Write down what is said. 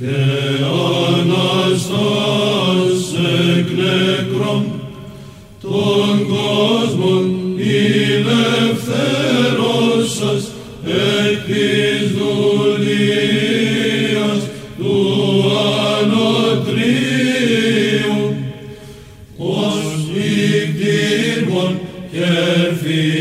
τα ανασταντικά τον κόσμο ύμνευτε ρωσάς του ανατρίων ως είκδειρων καιροί